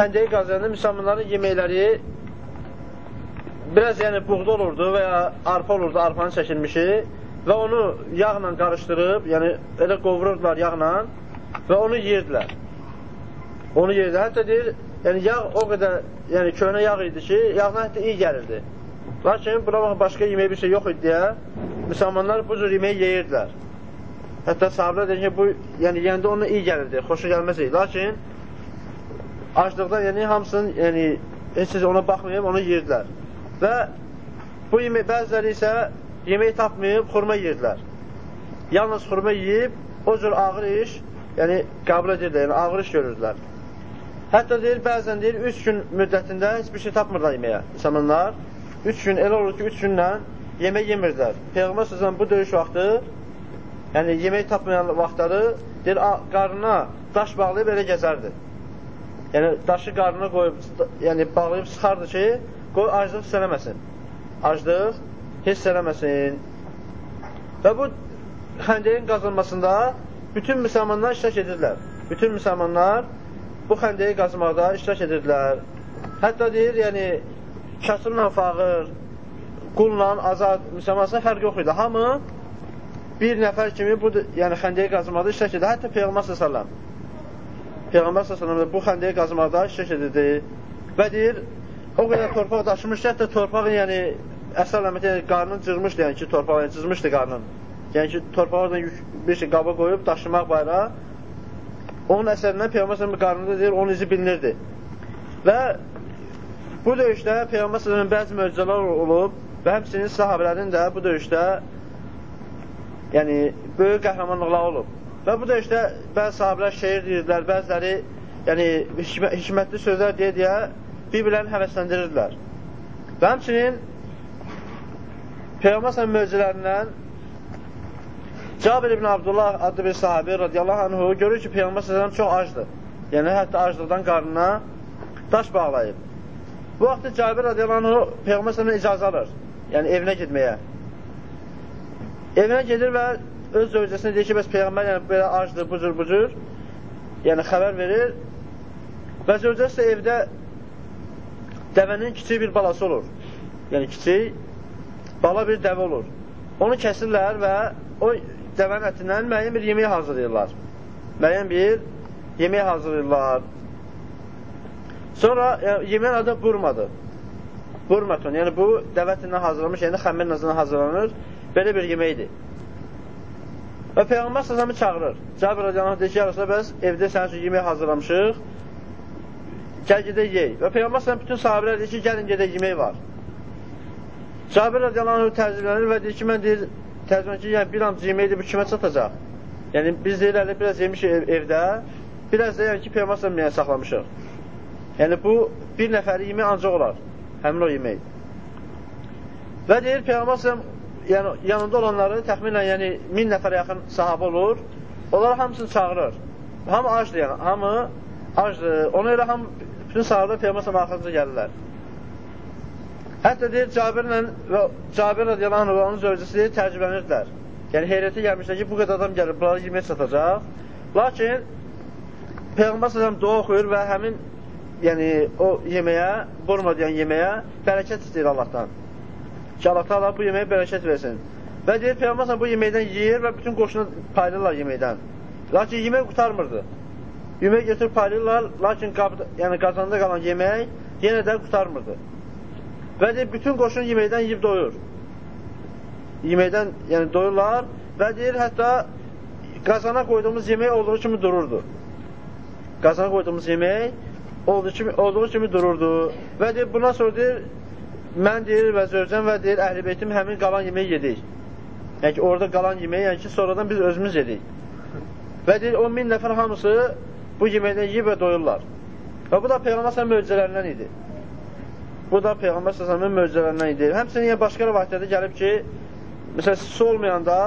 xəndəyi qazanında müsəlmanların yeməkləri biraz yəni buğda olurdu və ya arpa olurdu, arpanın çəkilmişi və onu yağla qarışdırıb, yəni elə qovururdular yağla və onu yeyirdilər. Onu yeyirdilər. Hətta deyir, yəni yağ o qədər yəni köhnə yağ idi ki, yağdan hətta iyi gəlirdi. Lakin buna bax, başqa yemək bir şey yox idi deyə müsəlmanlar bu cür yeməyi yeyirdilər. Hətta sahabələr deyir ki, bu, yəni yəndə ona iyi gəlirdi, xoşu gəlməz idi. Lakin aclıqdan, yəni hamısının, yəni heç ona baxmayıb, onu yeyirdilər. Və bu yemək, bəziləri isə yemək tapmayıb, xurma yeyirdilər. Yalnız xurma yeyib, o cür ağır iş, yəni qəbul edirlər, yəni ağır iş görürdülər. Hətta deyir, bəzən deyir, üç gün müddətində heç bir şey tapmırlar yeməyə. Müsəlmanlar, üç gün, elə olur ki, üç günlə yemək yemirdilər. Peyğəmbər sözən bu döyüş vaxtı, yəni yemək tapmayan vaxtları, deyir, qarnına daş bağlayıb elə gəzərdi. Yəni, daşı qarnına qoyub, yəni bağlayıb sıxardı ki, qoy aclıq hiss eləməsin. Aclıq hiss eləməsin. Və bu xəndəyin qazılmasında bütün müsəlmanlar iştirak edirlər. Bütün müsəlmanlar bu xəndəyi qazmaqda iştirak edirlər. Hətta deyir, yəni, kasımla fağır, qulla azad müsəlmansına fərq yox idi. Hamı bir nəfər kimi bu yəni xəndəyi qazmaqda iştirak edir. Hətta Peyğəmbər sallallahu Peyğəmbər sallallahu bu xəndəyi qazmaqda iştirak edirdi. Və deyir, o qədər torpaq daşımışdı, hətta torpağın, yəni, əsər əməti, yəni, qarnını cırmışdı, yəni ki, torpağı, yəni, cızmışdı qarnını. Yəni ki, torpağı bir şey qaba qoyub, daşımaq bayrağı. Onun əsərindən Peyğəmbər s.ə.v qarnında deyir, onun izi bilinirdi. Və bu döyüşdə Peyğəmbər s.ə.v bəzi möcüzələr olub və həmçinin sahabələrin də bu döyüşdə yəni, böyük qəhrəmanlıqlar olub. Və bu döyüşdə bəzi sahabələr şeir deyirdilər, bəziləri yəni, hikmətli sözlər deyə deyə bir-birlərini həvəsləndirirdilər. Və həmçinin Peyğəmbər səhəm möcülərindən Cabir ibn Abdullah adlı bir sahabi radiyallahu anhu görür ki, Peyğəmbər səhəm çox acdır. Yəni, hətta aclıqdan qarnına daş bağlayıb. Bu vaxtda Cabir radiyallahu anhu Peyğəmbər səhəmə icazə alır. Yəni, evinə getməyə. Evinə gedir və öz zövcəsinə deyir ki, bəs Peyğəmbər yəni, belə acdır, bu cür, bu cür. Yəni, xəbər verir. Və zövcəsi evdə dəvənin kiçik bir balası olur. Yəni, kiçik bala bir dəvə olur. Onu kəsirlər və o dəvənin ətindən müəyyən bir yemək hazırlayırlar. Müəyyən bir yemək hazırlayırlar. Sonra yəni, yeməyin adı burmadır. Burmatun, yəni bu dəvə ətindən hazırlanmış, yəni xəmir nazından hazırlanır. Belə bir yeməkdir. Və Peyğəmbər səsəmi çağırır. Cabir rədiyallahu deyir ki, ya bəs evdə sənin üçün yemək hazırlamışıq gəl gedək yey. Və Peyğəmbər sələm bütün sahabələr deyir ki, gəlin gedək yemək var. Cabir radiyallahu anh təzimlənir və deyir ki, mən deyir, təzimlənir ki, yəni bir amca yeməkdir, bu kimə çatacaq? Yəni biz deyir, əli biraz yemişik ev, evdə, biraz da yəni ki, Peyğəmbər sələm yəni, saxlamışıq. Yəni bu bir nəfəri yemək ancaq olar, həmin o yemək. Və deyir, Peyğəmbər sələm yəni, yanında olanları təxminən yəni, min nəfərə yaxın sahabə olur, onlar hamısını çağırır. Hamı acdır yəni, hamı acdır. Ona elə ham bütün sahabə Peyğəmbər arxasınca gəlirlər. Hətta deyir Cabirlə və Cabir radiyallahu anh onun zövcəsi deyir, təcrüblənirdilər. Yəni heyrətə gəlmişlər ki, bu qədər adam gəlir, bunları yemək satacaq. Lakin Peyğəmbər sallam dua oxuyur və həmin yəni o yeməyə, burma deyən yeməyə bərəkət istəyir Allahdan. Ki, Allah Taala bu yeməyə bərəkət versin. Və deyir Peyğəmbər bu yeməkdən yeyir və bütün qoşunu paylayırlar yeməkdən. Lakin yemək qutarmırdı. Yemək götürüb paylayırlar, lakin qabda, yəni qazanda qalan yemək yenə də qutarmırdı. Və deyir, bütün qoşun yeməkdən yiyib doyur. Yeməkdən yəni doyurlar və deyir, hətta qazana qoyduğumuz yemək olduğu kimi dururdu. Qazana qoyduğumuz yemək olduğu kimi, olduğu kimi dururdu. Və deyir, bundan sonra deyir, mən deyir və zövcəm və deyir, əhl-i beytim həmin qalan yeməyi yedik. Yəni ki, orada qalan yeməyi, yəni ki, sonradan biz özümüz yedik. Və deyir, o min nəfər hamısı bu yeməkdən yiyib və doyurlar. Və bu da Peyğəmbər s.ə.v möcüzələrindən idi. Bu da Peyğəmbər s.ə.v möcüzələrindən idi. Həmçinin yəni, başqa rivayətlərdə gəlib ki, məsələn, su olmayanda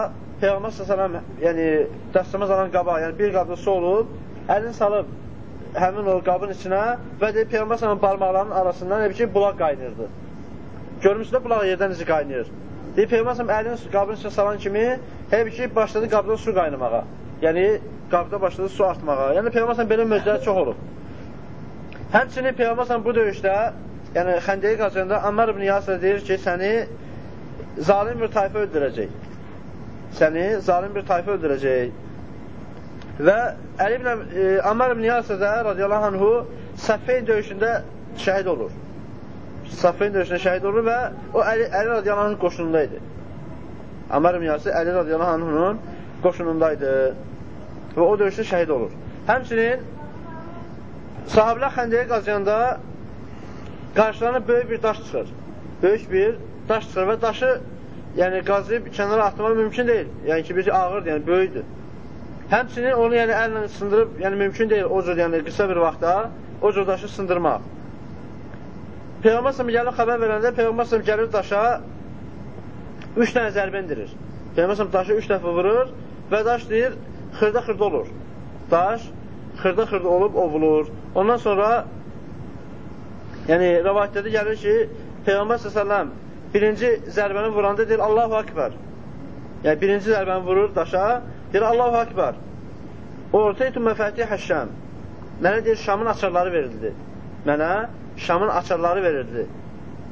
Peyğəmbər s.ə.v yəni, dəstəməz alan qaba, yəni bir qabda su olub, əlini salıb həmin o qabın içinə və deyib, Peyğəmbər s.ə.v barmaqlarının arasından bir ki, bulaq qaynayırdı. Görmüşsünüz bulaq yerdən necə qaynayır. Deyib, Peyğəmbər əlini qabın içinə salan kimi, hər bir ki, başladı qabdan su qaynamağa. Yəni, qabda başladı su artmağa. Yəni Peyğəmbər belə möcüzələr çox olub. Həmçinin Peyğəmbər bu döyüşdə, yəni xəndəyi qazanda Ammar ibn Yasir deyir ki, səni zalim bir tayfa öldürəcək. Səni zalim bir tayfa öldürəcək. Və Əli ibn e, Ammar ibn Yasir də radiyallahu anhu Səffeyn döyüşündə şəhid olur. Səffeyn döyüşündə şəhid olur və o Əli, Əli radiyallahu anhın qoşununda idi. İbn Yasir Əli radiyallahu anhunun qoşunundaydı və o döyüşdə şəhid olur. Həmçinin sahabilər xəndəyə qazıyanda qarşılarına böyük bir daş çıxır. Böyük bir daş çıxır və daşı yəni qazıyıb kənara atmaq mümkün deyil. Yəni ki, bir ağırdır, yəni böyükdür. Həmçinin onu yəni əllə sındırıb, yəni mümkün deyil o cür, yəni qısa bir vaxtda o cür daşı sındırmaq. Peyğəmbər sallallahu gəlir xəbər verəndə Peyğəmbər sallallahu gəlir daşa 3 dənə zərbə endirir. Peyğəmbər sallallahu daşı 3 dəfə vurur və daş deyir xırda-xırda olur. Daş xırda-xırda olub ovulur. Ondan sonra yəni rivayətdə gəlir ki, Peyğəmbər sallallahu birinci zərbəni vuranda deyir Allahu akbar. Yəni birinci zərbəni vurur daşa, deyir Allahu akbar. Ortaytu məfatihə Şam. Mənə deyir Şamın açarları verildi. Mənə Şamın açarları verildi.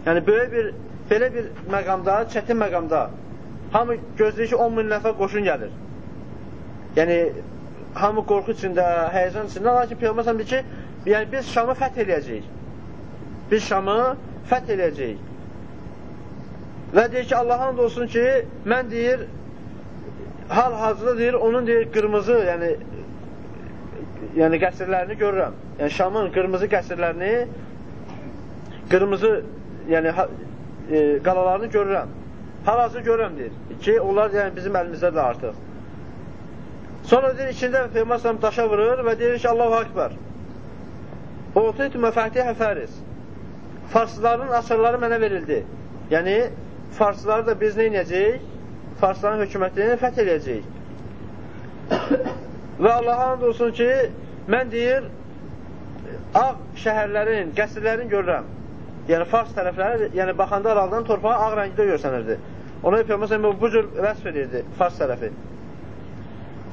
Yəni böyük bir belə bir məqamda, çətin məqamda hamı gözləyir ki 10 min nəfər qoşun gəlir. Yəni hamı qorxu içində, həyəcan içində, lakin Peyğəmbər deyir ki, yəni biz Şamı fəth eləyəcəyik. Biz Şamı fəth eləyəcəyik. Və deyir ki, Allah hamd olsun ki, mən deyir, hal-hazırda deyir, onun deyir, qırmızı, yəni yəni qəsrlərini görürəm. Yəni Şamın qırmızı qəsrlərini, qırmızı yəni e, qalalarını görürəm. Hal-hazır görürəm deyir ki, onlar yəni bizim əlimizdədir artıq. Sonra deyir, içində Peyğəmbər daşa vurur və deyir ki, Allahu Akbar. Otaytu məfatihə fəris. Farsların açarları mənə verildi. Yəni, farsları da biz nə inəcəyik? Farsların hökumətini fəth edəcəyik. Və Allaha and olsun ki, mən deyir, ağ şəhərlərin, qəsrlərin görürəm. Yəni, Fars tərəfləri, yəni baxanda aralıdan torpağa ağ rəngdə görsənirdi. Ona Peyğəmbər bu cür vəsf edirdi, Fars tərəfi.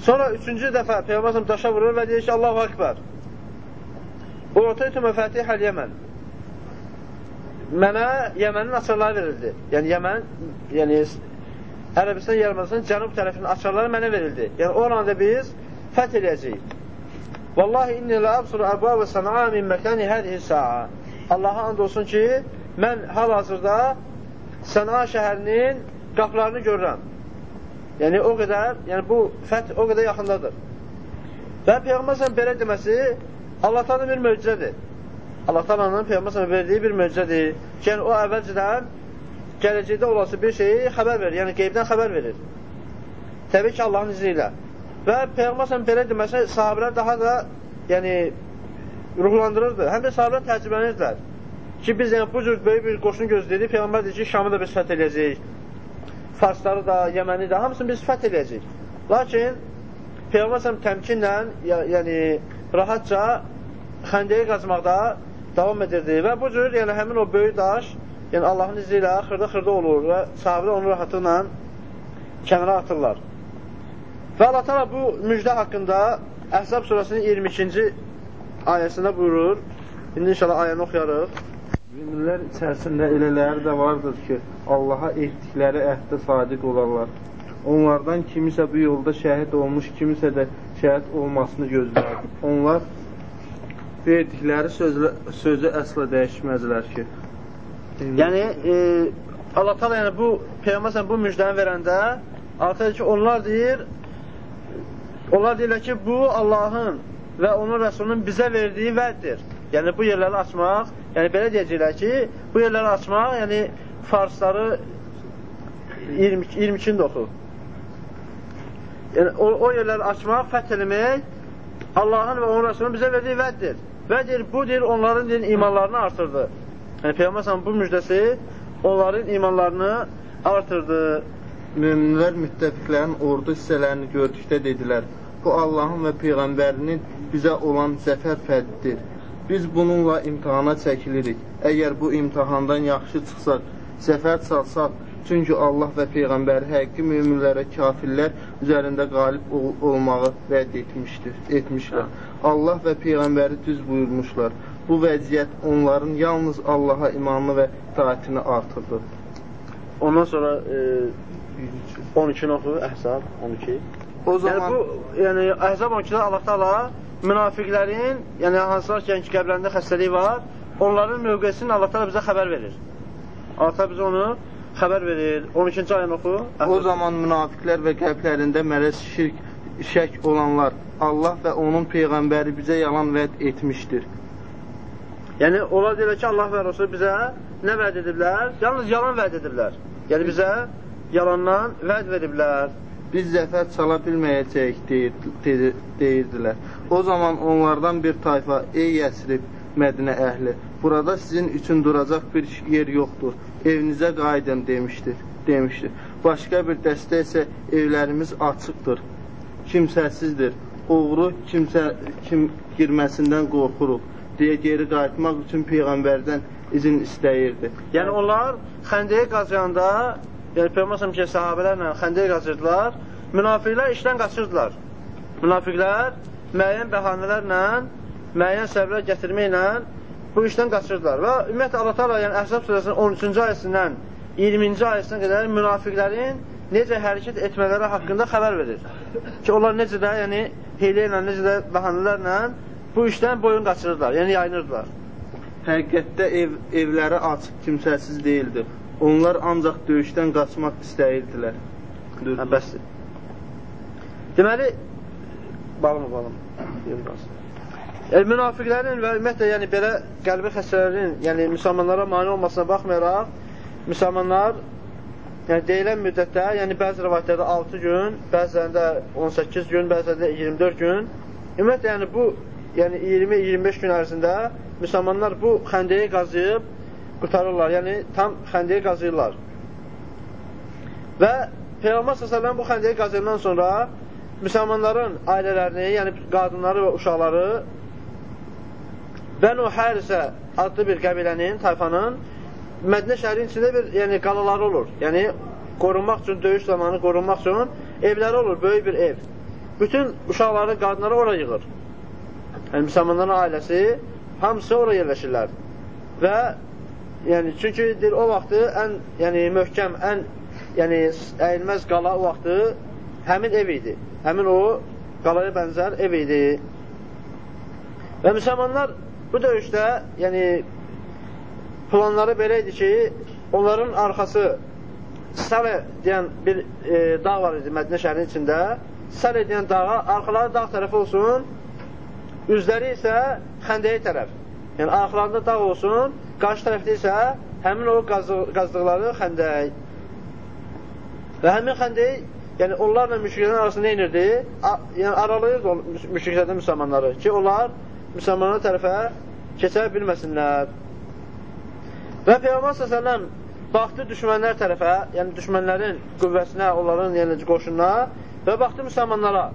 Sonra üçüncü dəfə Peyğəmbər daşa vurur və deyir ki, Allahu Akbar. Ortaytu məfatihəl Yəmən. Mənə Yəmənin açarları verildi. Yəni, Yəmən, yəni Ərəbistan yarımadasının cənub tərəfinin açarları mənə verildi. Yəni oranda biz fəth eləyəcəyik. Vallahi inni la absuru və səna'a min məkani hədihi sa'a. Allaha and olsun ki, mən hal-hazırda Səna şəhərinin qapılarını görürəm. Yəni o qədər, yəni bu fəth o qədər yaxındadır. Və Peyğəmbər belə deməsi Allah Taala'nın bir möcüzədir. Allah Taala'nın Peyğəmbər verdiyi bir möcüzədir. Yəni o əvvəlcədən gələcəkdə olası bir şeyi xəbər verir, yəni qeybdən xəbər verir. Təbii ki, Allahın izni ilə. Və Peyğəmbər belə deməsə, sahabələr daha da yəni, ruhlandırırdı. Həm də sahabələr təcrübələnirdilər ki, biz yəni, bu cür böyük bir qoşunu gözləyirik. Peyğəmbər deyir ki, Şamı da biz fəth edəcəyik. Farsları da, Yəməni də, hamısını biz fəth edəcəyik. Lakin Peyğəmbər təmkinlə, yəni rahatca xəndəyi qazmaqda davam edirdi və bu cür yəni, həmin o böyük daş yəni Allahın izni ilə xırda-xırda olur və sahabilər onu rahatlıqla kənara atırlar. Və Allah təala bu müjdə haqqında Əhzab surəsinin 22-ci ayəsində buyurur. İndi inşallah ayəni oxuyarıq. Müminlər içərisində elələri də vardır ki, Allaha etdikləri əhdə sadiq olarlar. Onlardan kimisə bu yolda şəhid olmuş, kimisə də şəhid olmasını gözlər. Onlar verdikləri sözlə, sözü əsla dəyişməzlər ki, Yəni e, Allah Taala yəni bu peyğəmbər bu müjdəni verəndə artıq ki onlar deyir onlar deyirlər ki bu Allahın və onun rəsulunun bizə verdiyi vəddir. Yəni bu yerləri açmaq, yəni belə deyəcəklər ki, bu yerləri açmaq, yəni farsları 20 22-ni də oxu. Yəni o, o yerləri açmaq, fəth eləmək Allahın və onun rəsulunun bizə verdiyi vəddir. Və deyir, bu deyir, onların deyir, imanlarını artırdı. Yəni, Peyğəmbər bu müjdəsi onların imanlarını artırdı. Möminlər müttəfiqlərin ordu hissələrini gördükdə dedilər, bu Allahın və Peyğəmbərinin bizə olan zəfər fədidir. Biz bununla imtihana çəkilirik. Əgər bu imtihandan yaxşı çıxsaq, zəfər çalsaq, çünki Allah və Peyğəmbəri həqiqi müminlərə kafirlər üzərində qalib ol olmağı vəd etmişdir, etmişlər. Allah və Peyğəmbəri düz buyurmuşlar. Bu vəziyyət onların yalnız Allaha imanı və itaətini artırdı. Ondan sonra e, 12-ni oxu, Əhzab 12. O zaman Yəni bu, yəni Əhzab 12-də Allah Taala münafiqlərin, yəni hansılar ki, yəni, qəblərində xəstəlik var, onların mövqesini Allah Taala bizə xəbər verir. Allah Taala bizə onu xəbər verir. 12-ci ayəni oxu. O Əhzab. zaman münafiqlər və qəlblərində mərəz, şirk, şək olanlar Allah və onun peyğəmbəri bizə yalan vəd etmişdir. Yəni onlar deyirlər ki, Allah və Rəsul bizə nə vəd ediblər? Yalnız yalan vəd ediblər. Yəni bizə yalandan vəd veriblər. Biz zəfər çala bilməyəcəyik deyir, deyir, deyirdilər. O zaman onlardan bir tayfa, ey Yəsrib, Mədinə əhli, burada sizin üçün duracaq bir yer yoxdur. Evinizə qayıdın demişdir. demişdir. Başqa bir dəstə isə evlərimiz açıqdır. Kimsəsizdir. Oğru kimsə kim girməsindən qorxuruq deyə geri qayıtmaq üçün peyğəmbərdən izin istəyirdi. Yəni onlar xəndəyə qazıyanda, yəni Peyğəmbər ki, sahabelərlə xəndəyə qazırdılar, münafiqlər işdən qaçırdılar. Münafiqlər müəyyən bəhanələrlə, müəyyən səbəblər gətirməklə bu işdən qaçırdılar. Və ümumiyyətlə Allah Taala yəni Əhzab surəsinin 13-cü ayəsindən 20-ci ayəsinə qədər münafiqlərin necə hərəkət etmələri haqqında xəbər verir. Ki, onlar necə də, yəni hiylə ilə, necə də bəhanələrlə bu işdən boyun qaçırırlar, yəni yayınırdılar. Həqiqətdə ev, evləri açıq, kimsəsiz deyildi. Onlar ancaq döyüşdən qaçmaq istəyirdilər. Hə, bəsdir. Deməli, balım. Qalsın. Yəni, münafiqlərin və ümumiyyətlə, yəni belə qəlbi xəstələrin, yəni müsəlmanlara mani olmasına baxmayaraq, müsəlmanlar yəni deyilən müddətdə, yəni bəzi rivayətlərdə 6 gün, bəzilərində 18 gün, bəzilərində 24 gün. Ümumiyyətlə, yəni bu, yəni 20-25 gün ərzində müsəlmanlar bu xəndəyi qazıyıb qurtarırlar. Yəni tam xəndəyi qazıyırlar. Və Peyğəmbər s.ə.v bu xəndəyi qazıyandan sonra müsəlmanların ailələrini, yəni qadınları və uşaqları Bənu Hərisə adlı bir qəbilənin, tayfanın Mədinə şəhərinin içində bir yəni, qalaları olur. Yəni, qorunmaq üçün, döyüş zamanı qorunmaq üçün evləri olur, böyük bir ev. Bütün uşaqları, qadınları ora yığır. Yəni, müsəlmanların ailəsi hamısı ora yerləşirlər. Və yəni, çünki deyir, o vaxtı ən yəni, möhkəm, ən yəni, əyilməz qala o vaxtı həmin ev idi. Həmin o qalaya bənzər ev idi. Və müsəlmanlar bu döyüşdə, yəni planları belə idi ki, onların arxası Sələ deyən bir e, dağ var idi Mədinə şəhərinin içində. Sələ deyən dağa, arxaları dağ tərəfi olsun, üzləri isə xəndəyə tərəf. Yəni, arxalarında dağ olsun, qarşı tərəfdə isə həmin o qazdıqları xəndək. Və həmin xəndək, yəni onlarla müşriklərin arasında? A, yəni aralayırdı müşriklərdən müsəlmanları ki, onlar müsəlmanlar tərəfə keçə bilməsinlər. Və Peyğəmbər s.ə.v baxdı düşmənlər tərəfə, yəni düşmənlərin qüvvəsinə, onların yəni, qoşununa və baxdı müsəlmanlara.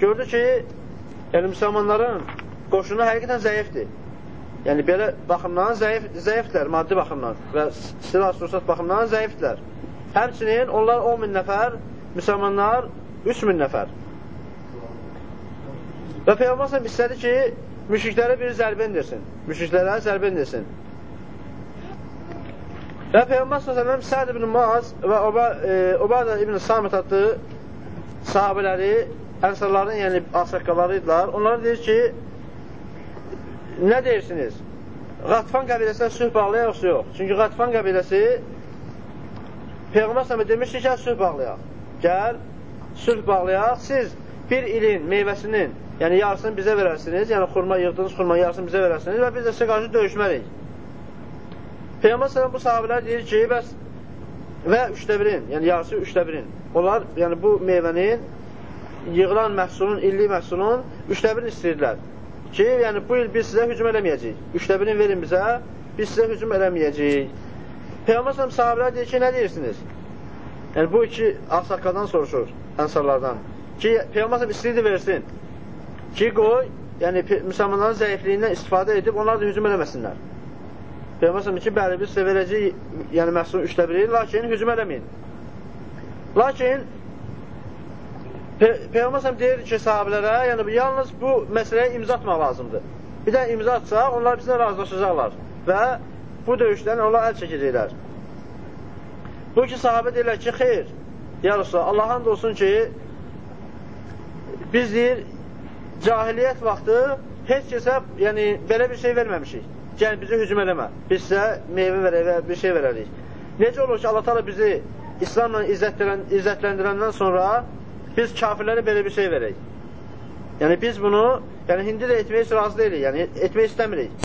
Gördü ki, yəni müsəlmanların qoşunu həqiqətən zəifdir. Yəni belə baxımdan zəif, zəifdirlər, maddi baxımdan və silah sursat baxımdan zəifdirlər. Həmçinin onlar 10 min nəfər, müsəlmanlar 3 min nəfər. Və Peyğəmbər s.ə.v istədi ki, müşriklərə bir zərbə indirsin. Müşriklərə zərbə indirsin. Və Peyğəmbər s.ə.v Səd ibn Muaz və Ubadə e, ibn Samit adlı sahabələri, ənsarların, yəni asəqqaları idilər. Onlara deyir ki, nə deyirsiniz? Qatfan qəbiləsinə sülh bağlayaq yox? Çünki Qatfan qəbiləsi Peyğəmbər s.ə.v demişdi ki, sülh bağlayaq. Gəl, sülh bağlayaq. Siz bir ilin meyvəsinin, yəni yarısını bizə verərsiniz, yəni xurma yığdığınız xurmanın yarısını bizə verərsiniz və biz də sizə qarşı döyüşməliyik. Peyğəmbər sələm bu sahabələr deyir ki, bəs və üçdə birin, yəni yarısı üçdə birin. Onlar, yəni bu meyvənin yığılan məhsulun, illik məhsulun üçdə birini istəyirlər. Ki, yəni bu il biz sizə hücum eləməyəcəyik. Üçdə birini verin bizə, biz sizə hücum eləməyəcəyik. Peyğəmbər sələm sahabələr deyir ki, nə deyirsiniz? Yəni bu iki ağsaqqadan soruşur, ənsarlardan. Ki, Peyğəmbər sələm istəyirdi versin. Ki, qoy, yəni müsəlmanların zəifliyindən istifadə edib onlar da hücum eləməsinlər. Peyğəmbər ki, bəli, biz sizə verəcəyik, yəni məhsulun üçdə biri, lakin hücum eləməyin. Lakin Peyğəmbər deyir ki, sahabilərə, yəni yalnız bu məsələyə imza atmaq lazımdır. bir də imza atsaq, onlar bizlə razılaşacaqlar və bu döyüşdən onlar əl çəkəcəklər. Bu ki, sahabə deyirlər ki, xeyr, ya Rasulullah, Allah hamd olsun ki, biz deyir, cahiliyyət vaxtı heç kəsə yəni, belə bir şey verməmişik. Gəl bizi hücum eləmə, biz sizə meyvə verək bir şey verərik. Necə olur ki, Allah təala bizi İslamla izzətləndirəndən sonra biz kafirlərə belə bir şey verək. Yəni biz bunu, yəni indi də etməyə heç razı deyilik, yəni etmək istəmirik.